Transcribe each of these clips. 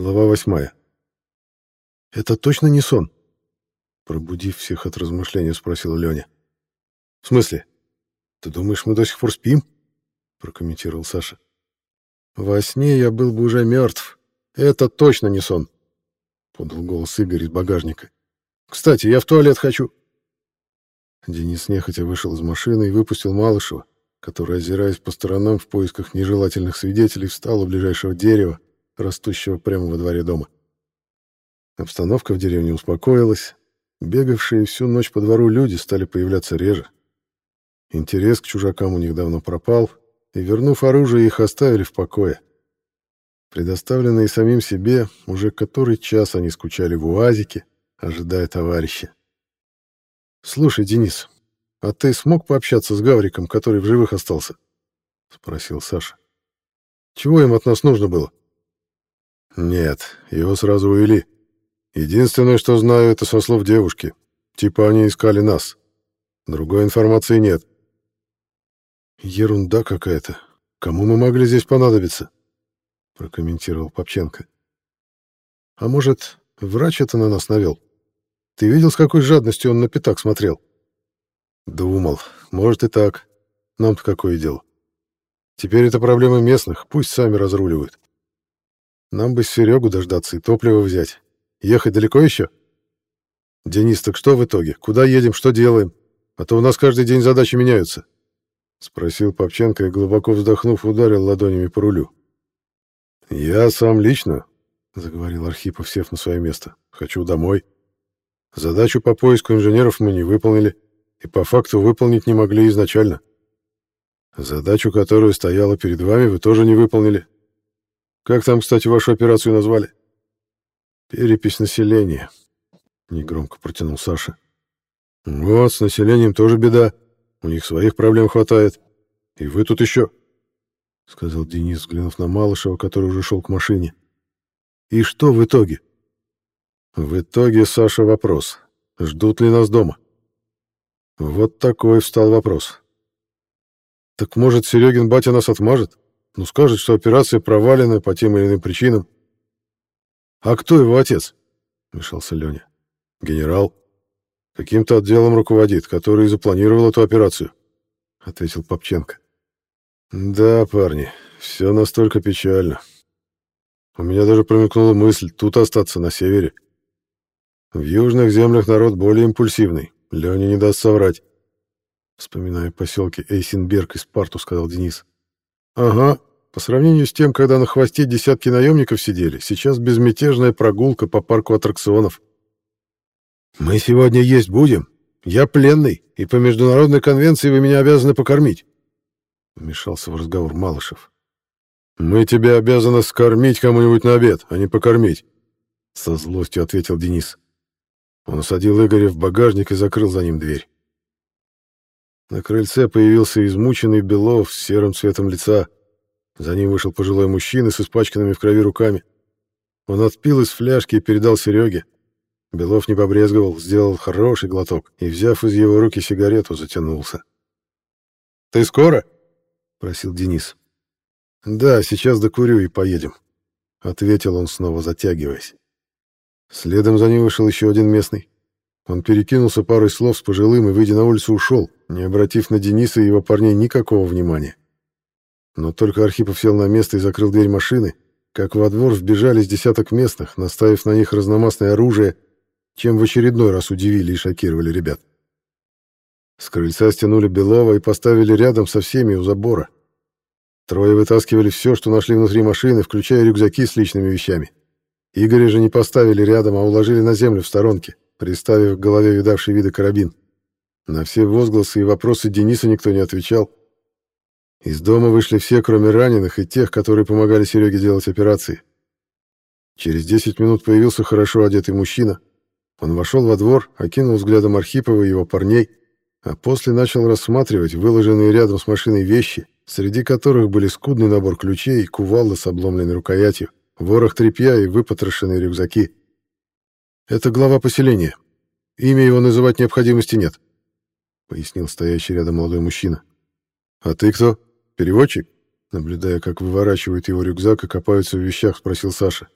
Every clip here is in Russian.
Глава восьмая. «Это точно не сон?» Пробудив всех от размышления, спросил Леня. «В смысле? Ты думаешь, мы до сих пор спим?» Прокомментировал Саша. «Во сне я был бы уже мертв. Это точно не сон!» Подал голос Игорь из багажника. «Кстати, я в туалет хочу!» Денис нехотя вышел из машины и выпустил Малышева, который, озираясь по сторонам в поисках нежелательных свидетелей, встал у ближайшего дерева, растущего прямо во дворе дома. Обстановка в деревне успокоилась. Бегавшие всю ночь по двору люди стали появляться реже. Интерес к чужакам у них давно пропал, и, вернув оружие, их оставили в покое. Предоставленные самим себе, уже который час они скучали в УАЗике, ожидая товарища. «Слушай, Денис, а ты смог пообщаться с Гавриком, который в живых остался?» — спросил Саша. «Чего им от нас нужно было?» «Нет, его сразу увели. Единственное, что знаю, это со слов девушки. Типа они искали нас. Другой информации нет». «Ерунда какая-то. Кому мы могли здесь понадобиться?» — прокомментировал Попченко. «А может, врач это на нас навел? Ты видел, с какой жадностью он на пятак смотрел?» «Думал. Может и так. Нам-то какое дело? Теперь это проблемы местных, пусть сами разруливают». Нам бы Серегу дождаться и топливо взять. Ехать далеко еще? Денис, так что в итоге? Куда едем, что делаем? А то у нас каждый день задачи меняются. Спросил Попченко и, глубоко вздохнув, ударил ладонями по рулю. «Я сам лично», — заговорил Архипов, сев на свое место, — «хочу домой. Задачу по поиску инженеров мы не выполнили, и по факту выполнить не могли изначально. Задачу, которая стояла перед вами, вы тоже не выполнили, как там, кстати, вашу операцию назвали? Перепись населения. Негромко протянул Саша. Вот, с населением тоже беда. У них своих проблем хватает. И вы тут еще, сказал Денис, взглянув на Малышева, который уже шел к машине. И что в итоге? В итоге, Саша, вопрос. Ждут ли нас дома? Вот такой встал вопрос. Так может, Серегин батя нас отмажет? Ну, скажет, что операция провалена по тем или иным причинам. «А кто его отец?» — вмешался Леня. «Генерал. Каким-то отделом руководит, который запланировал эту операцию», — ответил Попченко. «Да, парни, все настолько печально. У меня даже промелькнула мысль тут остаться, на севере. В южных землях народ более импульсивный, Леня не даст соврать». Вспоминая поселки Эйсенберг и Спарту, сказал Денис. Ага, по сравнению с тем, когда на хвосте десятки наемников сидели, сейчас безмятежная прогулка по парку аттракционов. «Мы сегодня есть будем. Я пленный, и по международной конвенции вы меня обязаны покормить», — вмешался в разговор Малышев. «Мы тебя обязаны скормить кому-нибудь на обед, а не покормить», — со злостью ответил Денис. Он усадил Игоря в багажник и закрыл за ним дверь. На крыльце появился измученный Белов с серым цветом лица. За ним вышел пожилой мужчина с испачканными в крови руками. Он отпил из фляжки и передал Сереге. Белов не побрезговал, сделал хороший глоток и, взяв из его руки сигарету, затянулся. «Ты скоро?» — просил Денис. «Да, сейчас докурю и поедем», — ответил он, снова затягиваясь. Следом за ним вышел еще один местный. Он перекинулся парой слов с пожилым и, выйдя на улицу, ушел, не обратив на Дениса и его парней никакого внимания. Но только Архипов сел на место и закрыл дверь машины, как во двор вбежали десяток местных, наставив на них разномастное оружие, чем в очередной раз удивили и шокировали ребят. С крыльца стянули Белова и поставили рядом со всеми у забора. Трое вытаскивали все, что нашли внутри машины, включая рюкзаки с личными вещами. Игоря же не поставили рядом, а уложили на землю в сторонке приставив к голове видавший виды карабин. На все возгласы и вопросы Дениса никто не отвечал. Из дома вышли все, кроме раненых и тех, которые помогали Сереге делать операции. Через 10 минут появился хорошо одетый мужчина. Он вошел во двор, окинул взглядом Архипова и его парней, а после начал рассматривать выложенные рядом с машиной вещи, среди которых были скудный набор ключей, кувалда с обломленной рукоятью, ворох тряпья и выпотрошенные рюкзаки. Это глава поселения. Имя его называть необходимости нет, пояснил стоящий рядом молодой мужчина. А ты кто? Переводчик? Наблюдая, как выворачивают его рюкзак и копаются в вещах, спросил Саша.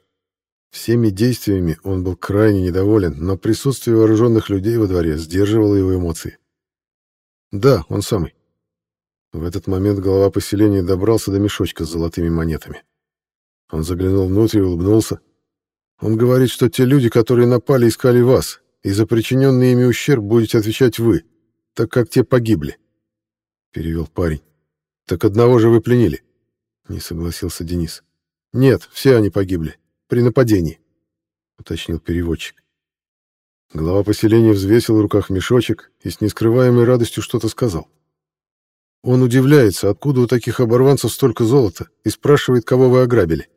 Всеми действиями он был крайне недоволен, но присутствие вооруженных людей во дворе сдерживало его эмоции. Да, он самый. В этот момент глава поселения добрался до мешочка с золотыми монетами. Он заглянул внутрь и улыбнулся. Он говорит, что те люди, которые напали, искали вас, и за причиненный ими ущерб будете отвечать вы, так как те погибли. Перевел парень. Так одного же вы пленили. Не согласился Денис. Нет, все они погибли при нападении, уточнил переводчик. Глава поселения взвесил в руках мешочек и с нескрываемой радостью что-то сказал. Он удивляется, откуда у таких оборванцев столько золота, и спрашивает, кого вы ограбили.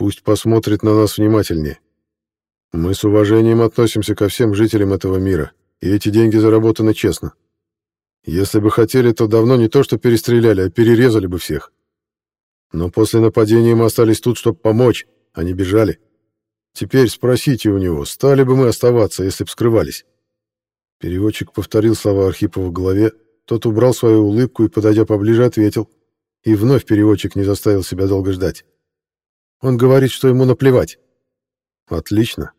Пусть посмотрит на нас внимательнее. Мы с уважением относимся ко всем жителям этого мира, и эти деньги заработаны честно. Если бы хотели, то давно не то что перестреляли, а перерезали бы всех. Но после нападения мы остались тут, чтобы помочь, они бежали. Теперь спросите у него, стали бы мы оставаться, если б скрывались. Переводчик повторил слова Архипова в голове, тот убрал свою улыбку и, подойдя поближе, ответил. И вновь переводчик не заставил себя долго ждать. Он говорит, что ему наплевать. Отлично.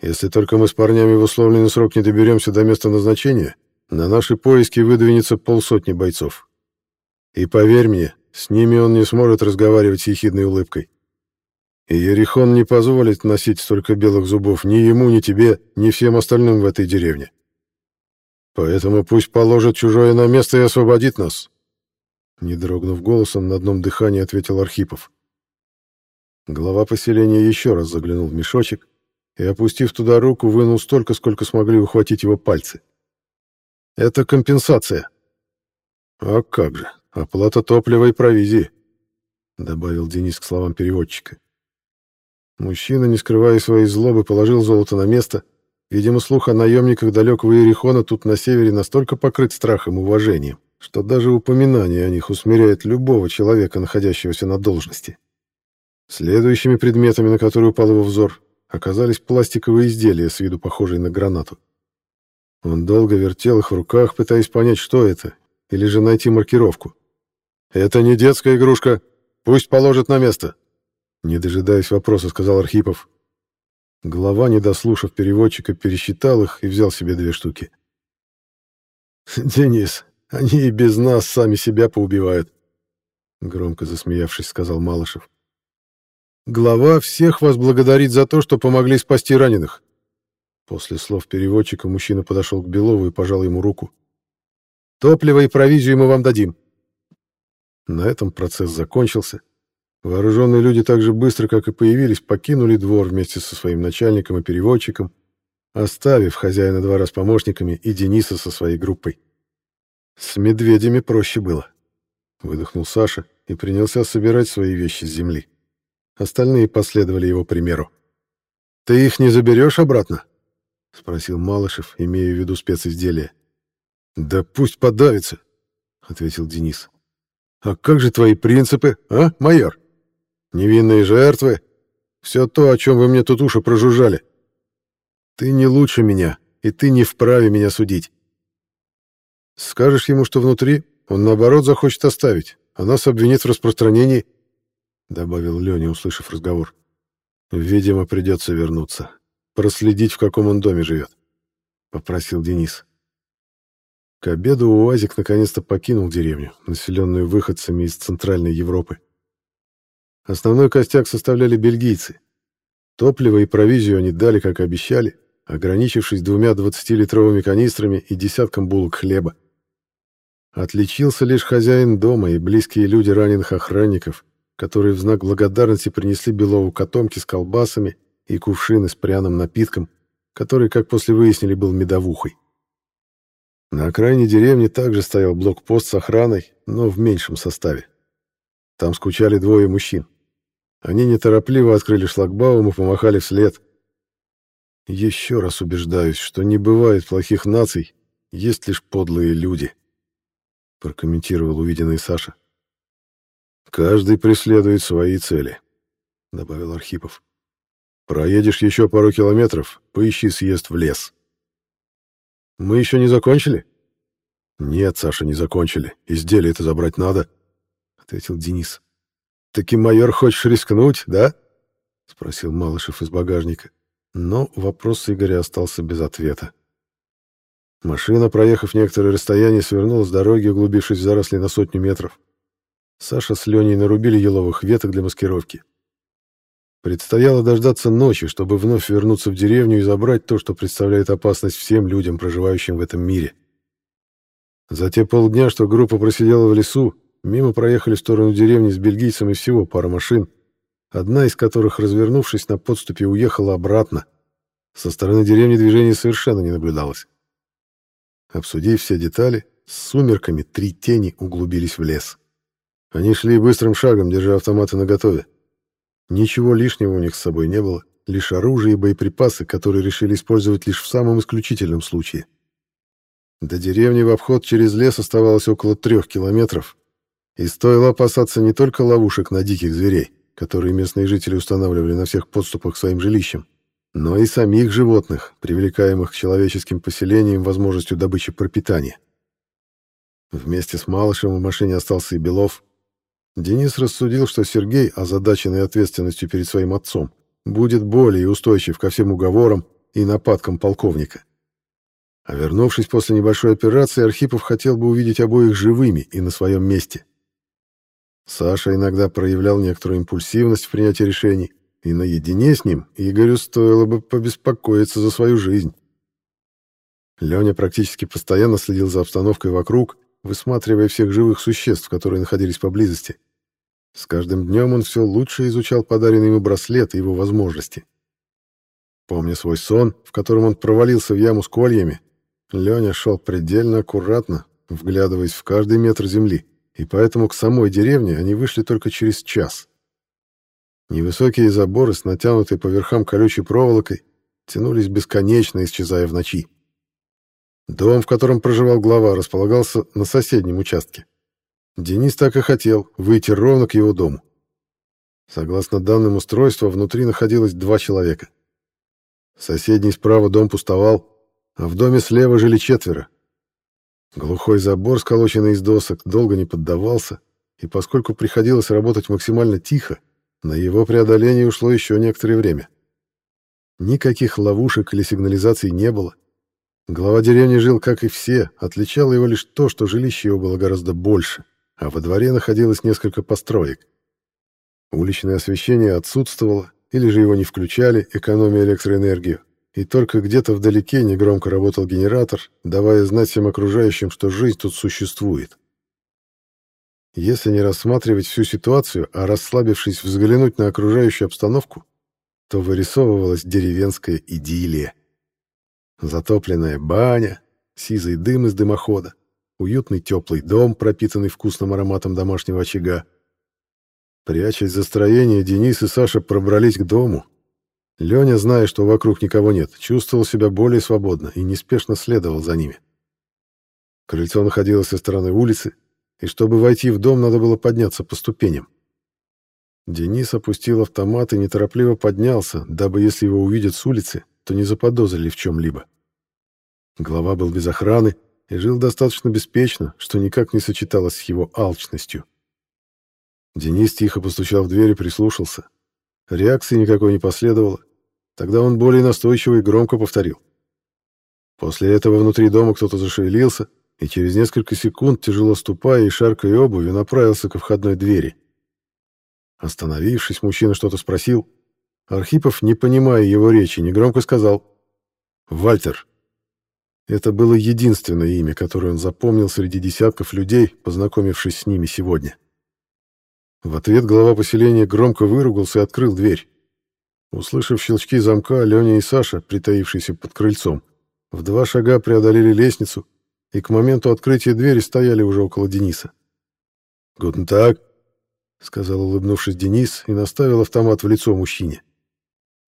Если только мы с парнями в условленный срок не доберемся до места назначения, на наши поиски выдвинется полсотни бойцов. И поверь мне, с ними он не сможет разговаривать с ехидной улыбкой. И Ерихон не позволит носить столько белых зубов ни ему, ни тебе, ни всем остальным в этой деревне. Поэтому пусть положит чужое на место и освободит нас. Не дрогнув голосом, на одном дыхании ответил Архипов. Глава поселения еще раз заглянул в мешочек и, опустив туда руку, вынул столько, сколько смогли ухватить его пальцы. «Это компенсация». «А как же, оплата топлива и провизии», — добавил Денис к словам переводчика. Мужчина, не скрывая своей злобы, положил золото на место. Видимо, слух о наемниках далекого Иерихона тут на севере настолько покрыт страхом и уважением, что даже упоминание о них усмиряет любого человека, находящегося на должности. Следующими предметами, на которые упал его взор, оказались пластиковые изделия, с виду похожие на гранату. Он долго вертел их в руках, пытаясь понять, что это, или же найти маркировку. «Это не детская игрушка. Пусть положат на место», не дожидаясь вопроса, сказал Архипов. Глава, не дослушав переводчика, пересчитал их и взял себе две штуки. «Денис, они и без нас сами себя поубивают», — громко засмеявшись, сказал Малышев. «Глава всех вас благодарит за то, что помогли спасти раненых». После слов переводчика мужчина подошел к Белову и пожал ему руку. «Топливо и провизию мы вам дадим». На этом процесс закончился. Вооруженные люди так же быстро, как и появились, покинули двор вместе со своим начальником и переводчиком, оставив хозяина двора с помощниками и Дениса со своей группой. С медведями проще было. Выдохнул Саша и принялся собирать свои вещи с земли. Остальные последовали его примеру. «Ты их не заберешь обратно?» — спросил Малышев, имея в виду специзделия. «Да пусть подавится», — ответил Денис. «А как же твои принципы, а, майор?» Невинные жертвы? Все то, о чем вы мне тут уши прожужжали. Ты не лучше меня, и ты не вправе меня судить. Скажешь ему, что внутри, он наоборот захочет оставить, а нас обвинит в распространении, — добавил Леня, услышав разговор. Видимо, придется вернуться, проследить, в каком он доме живет, — попросил Денис. К обеду УАЗик наконец-то покинул деревню, населенную выходцами из Центральной Европы. Основной костяк составляли бельгийцы. Топливо и провизию они дали, как обещали, ограничившись двумя 20-литровыми канистрами и десятком булок хлеба. Отличился лишь хозяин дома и близкие люди раненых охранников, которые в знак благодарности принесли Белову котомки с колбасами и кувшины с пряным напитком, который, как после выяснили, был медовухой. На окраине деревни также стоял блокпост с охраной, но в меньшем составе. Там скучали двое мужчин. Они неторопливо открыли шлагбаум и помахали вслед. Еще раз убеждаюсь, что не бывает плохих наций, есть лишь подлые люди, прокомментировал увиденный Саша. Каждый преследует свои цели, добавил Архипов. Проедешь еще пару километров, поищи съезд в лес. Мы еще не закончили? Нет, Саша, не закончили. Изделие это забрать надо, ответил Денис. Таки, майор, хочешь рискнуть, да? — спросил Малышев из багажника. Но вопрос Игоря остался без ответа. Машина, проехав некоторое расстояние, свернула с дороги, углубившись в заросли на сотню метров. Саша с Леней нарубили еловых веток для маскировки. Предстояло дождаться ночи, чтобы вновь вернуться в деревню и забрать то, что представляет опасность всем людям, проживающим в этом мире. За те полдня, что группа просидела в лесу, мимо проехали в сторону деревни с бельгийцем и всего пара машин, одна из которых, развернувшись на подступе, уехала обратно. Со стороны деревни движения совершенно не наблюдалось. Обсудив все детали, с сумерками три тени углубились в лес. Они шли быстрым шагом, держа автоматы наготове. Ничего лишнего у них с собой не было, лишь оружие и боеприпасы, которые решили использовать лишь в самом исключительном случае. До деревни в обход через лес оставалось около трех километров, и стоило опасаться не только ловушек на диких зверей, которые местные жители устанавливали на всех подступах к своим жилищам, но и самих животных, привлекаемых к человеческим поселениям возможностью добычи пропитания. Вместе с Малышем в машине остался и Белов. Денис рассудил, что Сергей, озадаченный ответственностью перед своим отцом, будет более устойчив ко всем уговорам и нападкам полковника. А вернувшись после небольшой операции, Архипов хотел бы увидеть обоих живыми и на своем месте. Саша иногда проявлял некоторую импульсивность в принятии решений, и наедине с ним Игорю стоило бы побеспокоиться за свою жизнь. Леня практически постоянно следил за обстановкой вокруг, высматривая всех живых существ, которые находились поблизости. С каждым днем он все лучше изучал подаренный ему браслет и его возможности. Помня свой сон, в котором он провалился в яму с кольями, Леня шел предельно аккуратно, вглядываясь в каждый метр земли, и поэтому к самой деревне они вышли только через час. Невысокие заборы с натянутой по верхам колючей проволокой тянулись бесконечно, исчезая в ночи. Дом, в котором проживал глава, располагался на соседнем участке. Денис так и хотел выйти ровно к его дому. Согласно данным устройства, внутри находилось два человека. Соседний справа дом пустовал, а в доме слева жили четверо. Глухой забор, сколоченный из досок, долго не поддавался, и поскольку приходилось работать максимально тихо, на его преодоление ушло еще некоторое время. Никаких ловушек или сигнализаций не было. Глава деревни жил, как и все, отличало его лишь то, что жилище его было гораздо больше, а во дворе находилось несколько построек. Уличное освещение отсутствовало, или же его не включали, экономя электроэнергию и только где-то вдалеке негромко работал генератор, давая знать всем окружающим, что жизнь тут существует. Если не рассматривать всю ситуацию, а расслабившись взглянуть на окружающую обстановку, то вырисовывалась деревенская идиллия. Затопленная баня, сизый дым из дымохода, уютный теплый дом, пропитанный вкусным ароматом домашнего очага. Прячась за строение, Денис и Саша пробрались к дому, Леня, зная, что вокруг никого нет, чувствовал себя более свободно и неспешно следовал за ними. Крыльцо находилось со стороны улицы, и чтобы войти в дом, надо было подняться по ступеням. Денис опустил автомат и неторопливо поднялся, дабы, если его увидят с улицы, то не заподозрили в чем-либо. Глава был без охраны и жил достаточно беспечно, что никак не сочеталось с его алчностью. Денис тихо постучал в дверь и прислушался. Реакции никакой не последовало. Тогда он более настойчиво и громко повторил. После этого внутри дома кто-то зашевелился, и через несколько секунд, тяжело ступая и шаркая обувью, направился ко входной двери. Остановившись, мужчина что-то спросил. Архипов, не понимая его речи, негромко сказал «Вальтер». Это было единственное имя, которое он запомнил среди десятков людей, познакомившись с ними сегодня. В ответ глава поселения громко выругался и открыл дверь. Услышав щелчки замка, Леня и Саша, притаившиеся под крыльцом, в два шага преодолели лестницу и к моменту открытия двери стояли уже около Дениса. «Гутен так», — сказал, улыбнувшись Денис, и наставил автомат в лицо мужчине.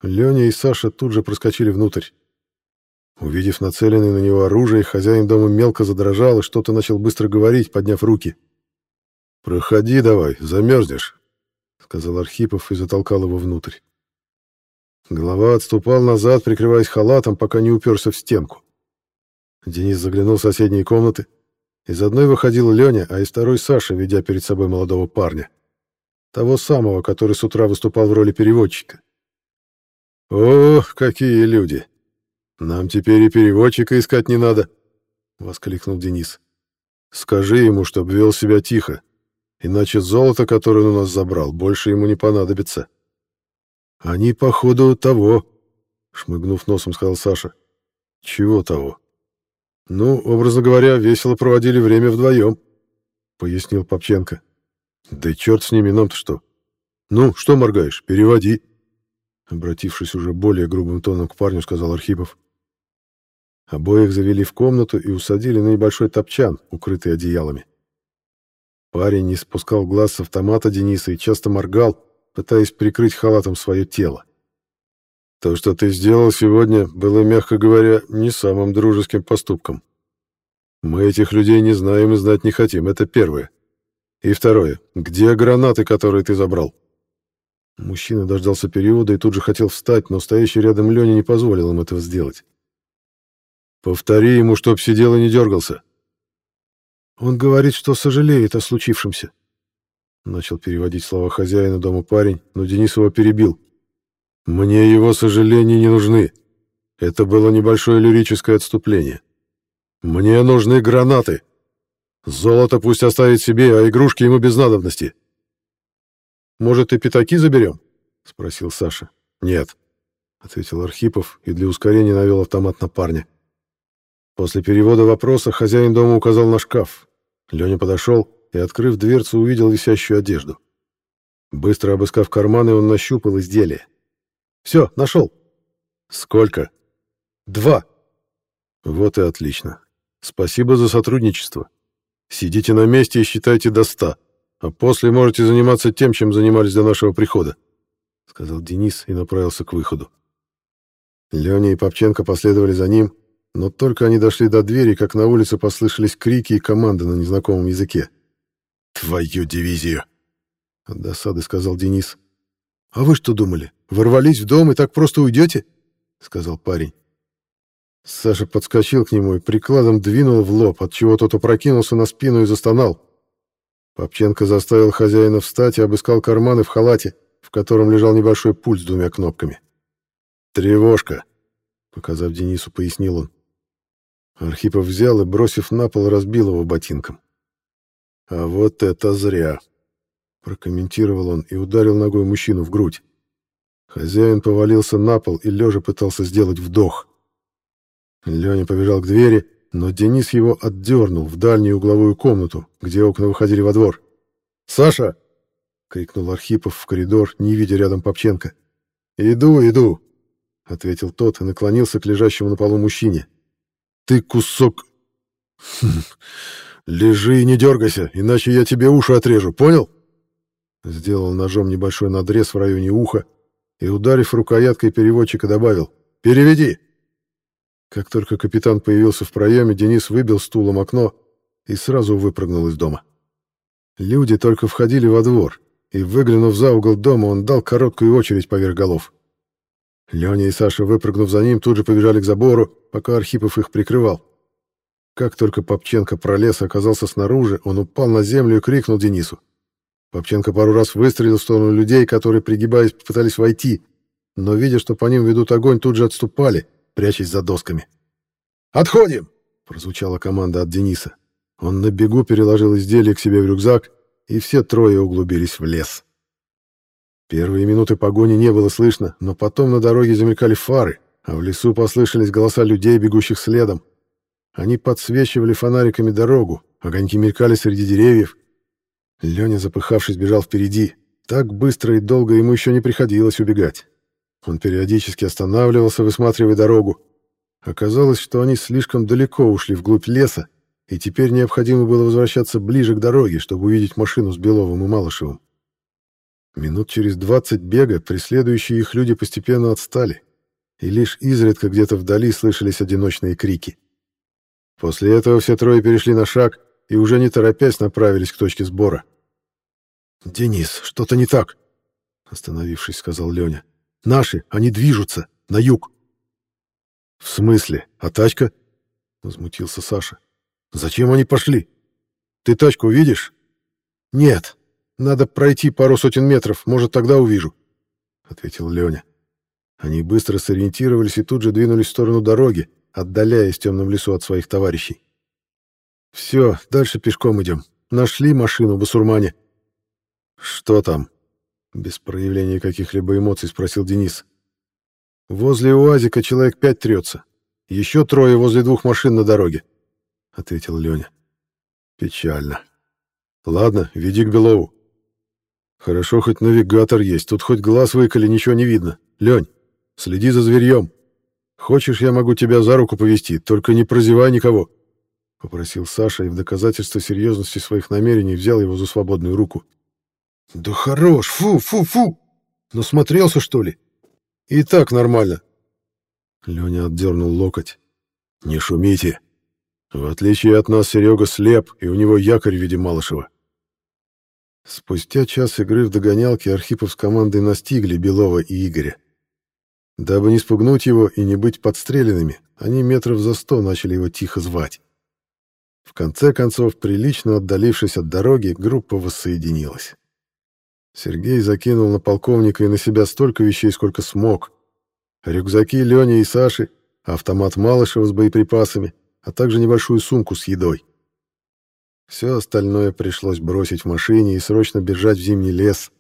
Леня и Саша тут же проскочили внутрь. Увидев нацеленное на него оружие, хозяин дома мелко задрожал и что-то начал быстро говорить, подняв руки. «Проходи давай, замерзнешь», — сказал Архипов и затолкал его внутрь. Голова отступал назад, прикрываясь халатом, пока не уперся в стенку. Денис заглянул в соседние комнаты. Из одной выходил Леня, а из второй Саша, ведя перед собой молодого парня. Того самого, который с утра выступал в роли переводчика. «О, какие люди! Нам теперь и переводчика искать не надо!» — воскликнул Денис. «Скажи ему, чтоб вел себя тихо, иначе золото, которое он у нас забрал, больше ему не понадобится». «Они, походу, того», — шмыгнув носом, сказал Саша. «Чего того?» «Ну, образно говоря, весело проводили время вдвоем», — пояснил Попченко. «Да черт с ними, нам-то что? Ну, что моргаешь, переводи». Обратившись уже более грубым тоном к парню, сказал Архипов. Обоих завели в комнату и усадили на небольшой топчан, укрытый одеялами. Парень не спускал глаз с автомата Дениса и часто моргал, пытаясь прикрыть халатом свое тело. То, что ты сделал сегодня, было, мягко говоря, не самым дружеским поступком. Мы этих людей не знаем и знать не хотим, это первое. И второе, где гранаты, которые ты забрал? Мужчина дождался периода и тут же хотел встать, но стоящий рядом Леня не позволил им этого сделать. «Повтори ему, чтоб сидел и не дергался». «Он говорит, что сожалеет о случившемся», — начал переводить слова хозяина дома парень, но Денис его перебил. «Мне его сожаления не нужны. Это было небольшое лирическое отступление. Мне нужны гранаты. Золото пусть оставит себе, а игрушки ему без надобности». «Может, и пятаки заберем?» — спросил Саша. «Нет», — ответил Архипов и для ускорения навел автомат на парня. После перевода вопроса хозяин дома указал на шкаф. Леня подошел и, открыв дверцу, увидел висящую одежду. Быстро обыскав карманы, он нащупал изделие. «Все, нашел». «Сколько?» «Два». «Вот и отлично. Спасибо за сотрудничество. Сидите на месте и считайте до ста а после можете заниматься тем, чем занимались до нашего прихода», — сказал Денис и направился к выходу. Леня и Попченко последовали за ним, но только они дошли до двери, как на улице послышались крики и команды на незнакомом языке. «Твою дивизию!» — от досады сказал Денис. «А вы что думали, ворвались в дом и так просто уйдете?» — сказал парень. Саша подскочил к нему и прикладом двинул в лоб, отчего тот опрокинулся на спину и застонал. Попченко заставил хозяина встать и обыскал карманы в халате, в котором лежал небольшой пульт с двумя кнопками. «Тревожка!» — показав Денису, пояснил он. Архипов взял и, бросив на пол, разбил его ботинком. «А вот это зря!» — прокомментировал он и ударил ногой мужчину в грудь. Хозяин повалился на пол и лежа пытался сделать вдох. Леня побежал к двери, но Денис его отдернул в дальнюю угловую комнату, где окна выходили во двор. «Саша!» — крикнул Архипов в коридор, не видя рядом Попченко. «Иду, иду!» — ответил тот и наклонился к лежащему на полу мужчине. «Ты кусок...» «Лежи и не дергайся, иначе я тебе уши отрежу, понял?» Сделал ножом небольшой надрез в районе уха и, ударив рукояткой переводчика, добавил «Переведи!» Как только капитан появился в проеме, Денис выбил стулом окно и сразу выпрыгнул из дома. Люди только входили во двор, и, выглянув за угол дома, он дал короткую очередь поверх голов. Леня и Саша, выпрыгнув за ним, тут же побежали к забору, пока Архипов их прикрывал. Как только Попченко пролез и оказался снаружи, он упал на землю и крикнул Денису. Попченко пару раз выстрелил в сторону людей, которые, пригибаясь, пытались войти, но, видя, что по ним ведут огонь, тут же отступали — прячась за досками. «Отходим!» — прозвучала команда от Дениса. Он на бегу переложил изделие к себе в рюкзак, и все трое углубились в лес. Первые минуты погони не было слышно, но потом на дороге замелькали фары, а в лесу послышались голоса людей, бегущих следом. Они подсвечивали фонариками дорогу, огоньки мелькали среди деревьев. Леня, запыхавшись, бежал впереди. Так быстро и долго ему еще не приходилось убегать. Он периодически останавливался, высматривая дорогу. Оказалось, что они слишком далеко ушли вглубь леса, и теперь необходимо было возвращаться ближе к дороге, чтобы увидеть машину с Беловым и Малышевым. Минут через двадцать бега преследующие их люди постепенно отстали, и лишь изредка где-то вдали слышались одиночные крики. После этого все трое перешли на шаг и уже не торопясь направились к точке сбора. «Денис, что-то не так», — остановившись, сказал Леня. Наши, они движутся, на юг. В смысле? А тачка? Возмутился Саша. Зачем они пошли? Ты тачку видишь? Нет. Надо пройти пару сотен метров, может, тогда увижу, ответил Леня. Они быстро сориентировались и тут же двинулись в сторону дороги, отдаляясь в темном лесу от своих товарищей. «Все, дальше пешком идем. Нашли машину в Басурмане». «Что там?» — без проявления каких-либо эмоций спросил Денис. «Возле УАЗика человек пять трется. Еще трое возле двух машин на дороге», — ответил Леня. «Печально. Ладно, веди к Белову. Хорошо, хоть навигатор есть, тут хоть глаз выколи, ничего не видно. Лень, следи за зверьем. Хочешь, я могу тебя за руку повести, только не прозевай никого». — попросил Саша и в доказательство серьезности своих намерений взял его за свободную руку. «Да хорош! Фу, фу, фу! Насмотрелся, что ли? И так нормально!» Леня отдернул локоть. «Не шумите! В отличие от нас, Серега слеп, и у него якорь в виде Малышева». Спустя час игры в догонялки Архипов с командой настигли Белова и Игоря. Дабы не спугнуть его и не быть подстреленными, они метров за сто начали его тихо звать. В конце концов, прилично отдалившись от дороги, группа воссоединилась. Сергей закинул на полковника и на себя столько вещей, сколько смог. Рюкзаки Лёни и Саши, автомат Малышева с боеприпасами, а также небольшую сумку с едой. Все остальное пришлось бросить в машине и срочно бежать в зимний лес.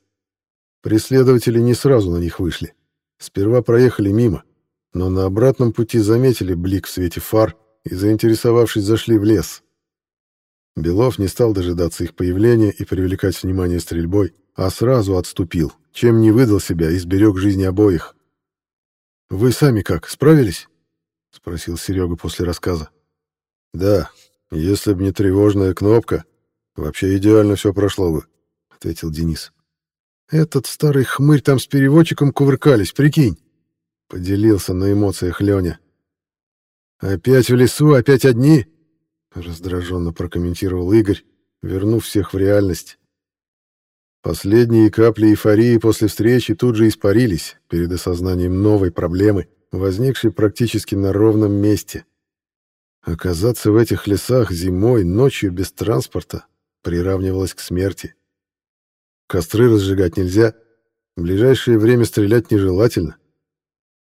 Преследователи не сразу на них вышли. Сперва проехали мимо, но на обратном пути заметили блик в свете фар и, заинтересовавшись, зашли в лес. Белов не стал дожидаться их появления и привлекать внимание стрельбой, а сразу отступил, чем не выдал себя и сберег жизни обоих. «Вы сами как, справились?» — спросил Серега после рассказа. «Да, если бы не тревожная кнопка, вообще идеально все прошло бы», — ответил Денис. «Этот старый хмырь там с переводчиком кувыркались, прикинь!» — поделился на эмоциях Леня. «Опять в лесу, опять одни?» раздраженно прокомментировал Игорь, вернув всех в реальность. Последние капли эйфории после встречи тут же испарились перед осознанием новой проблемы, возникшей практически на ровном месте. Оказаться в этих лесах зимой, ночью без транспорта приравнивалось к смерти. Костры разжигать нельзя, в ближайшее время стрелять нежелательно.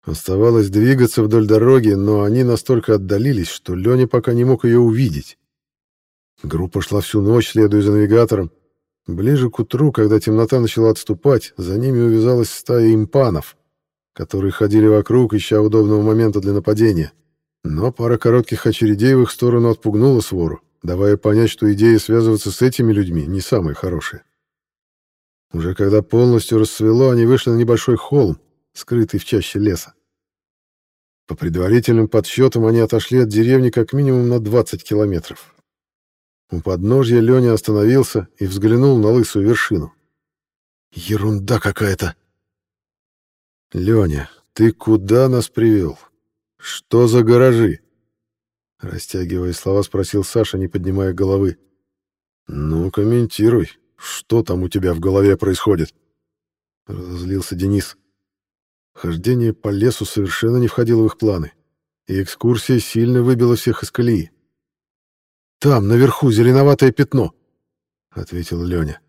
Оставалось двигаться вдоль дороги, но они настолько отдалились, что Леня пока не мог ее увидеть. Группа шла всю ночь, следуя за навигатором. Ближе к утру, когда темнота начала отступать, за ними увязалась стая импанов, которые ходили вокруг, ища удобного момента для нападения. Но пара коротких очередей в их сторону отпугнула свору, давая понять, что идея связываться с этими людьми не самая хорошая. Уже когда полностью рассвело, они вышли на небольшой холм, скрытый в чаще леса. По предварительным подсчетам они отошли от деревни как минимум на 20 километров. У подножья Леня остановился и взглянул на лысую вершину. «Ерунда какая-то!» «Леня, ты куда нас привел? Что за гаражи?» Растягивая слова, спросил Саша, не поднимая головы. «Ну, комментируй, что там у тебя в голове происходит?» Разозлился Денис. Хождение по лесу совершенно не входило в их планы, и экскурсия сильно выбила всех из колеи. «Там, наверху, зеленоватое пятно», — ответил Леня.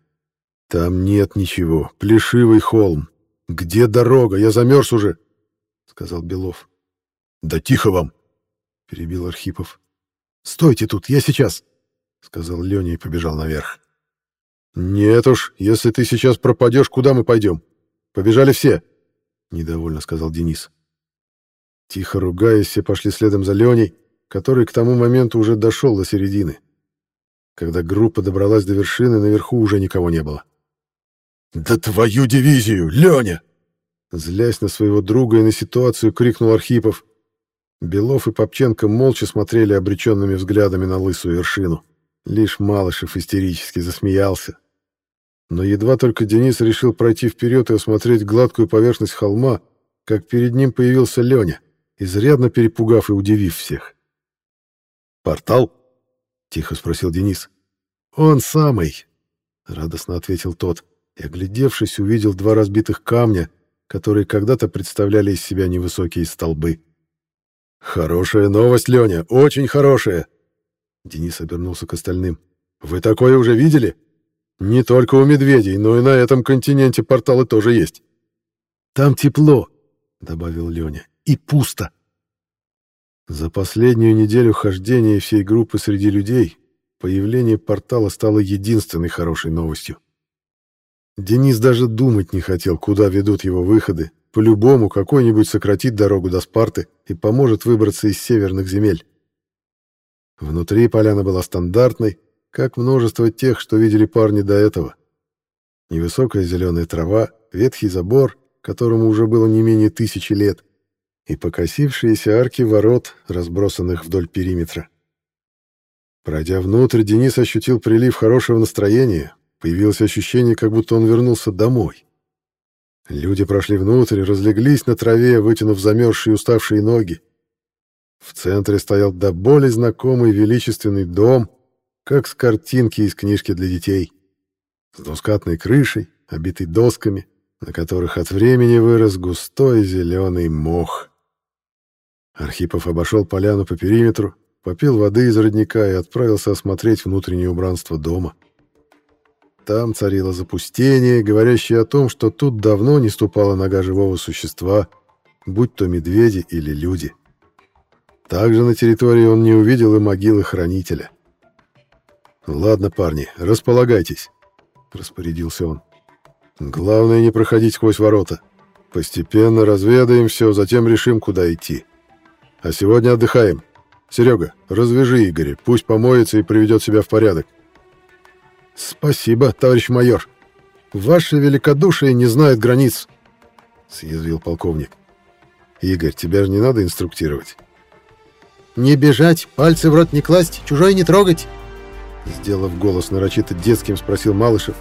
«Там нет ничего. Плешивый холм. Где дорога? Я замерз уже», — сказал Белов. «Да тихо вам!» — перебил Архипов. «Стойте тут, я сейчас!» — сказал Леня и побежал наверх. «Нет уж, если ты сейчас пропадешь, куда мы пойдем? Побежали все!» недовольно сказал Денис. Тихо ругаясь, все пошли следом за Леней, который к тому моменту уже дошел до середины. Когда группа добралась до вершины, наверху уже никого не было. «Да твою дивизию, Леня!» Злясь на своего друга и на ситуацию, крикнул Архипов. Белов и Попченко молча смотрели обреченными взглядами на лысую вершину. Лишь Малышев истерически засмеялся. Но едва только Денис решил пройти вперед и осмотреть гладкую поверхность холма, как перед ним появился Леня, изрядно перепугав и удивив всех. «Портал?» — тихо спросил Денис. «Он самый!» — радостно ответил тот, и, оглядевшись, увидел два разбитых камня, которые когда-то представляли из себя невысокие столбы. «Хорошая новость, Леня, очень хорошая!» Денис обернулся к остальным. «Вы такое уже видели?» Не только у медведей, но и на этом континенте порталы тоже есть. Там тепло. добавил Леня. И пусто. За последнюю неделю хождения всей группы среди людей появление портала стало единственной хорошей новостью. Денис даже думать не хотел, куда ведут его выходы. По-любому какой-нибудь сократит дорогу до Спарты и поможет выбраться из северных земель. Внутри поляна была стандартной, как множество тех, что видели парни до этого. Невысокая зеленая трава, ветхий забор, которому уже было не менее тысячи лет, и покосившиеся арки ворот, разбросанных вдоль периметра. Пройдя внутрь, Денис ощутил прилив хорошего настроения, появилось ощущение, как будто он вернулся домой. Люди прошли внутрь, разлеглись на траве, вытянув замерзшие уставшие ноги. В центре стоял до боли знакомый величественный дом, как с картинки из книжки для детей. С двускатной крышей, обитой досками, на которых от времени вырос густой зеленый мох. Архипов обошел поляну по периметру, попил воды из родника и отправился осмотреть внутреннее убранство дома. Там царило запустение, говорящее о том, что тут давно не ступала нога живого существа, будь то медведи или люди. Также на территории он не увидел и могилы хранителя. «Ладно, парни, располагайтесь», — распорядился он. «Главное не проходить сквозь ворота. Постепенно разведаем все, затем решим, куда идти. А сегодня отдыхаем. Серега, развяжи Игоря, пусть помоется и приведет себя в порядок». «Спасибо, товарищ майор. Ваше великодушие не знает границ», — съязвил полковник. «Игорь, тебя же не надо инструктировать». «Не бежать, пальцы в рот не класть, чужой не трогать!» Сделав голос нарочито детским, спросил Малышев.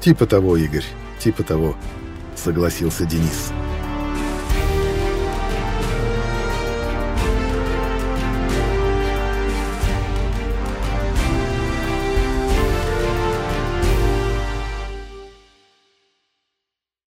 «Типа того, Игорь, типа того», — согласился Денис. «Денис».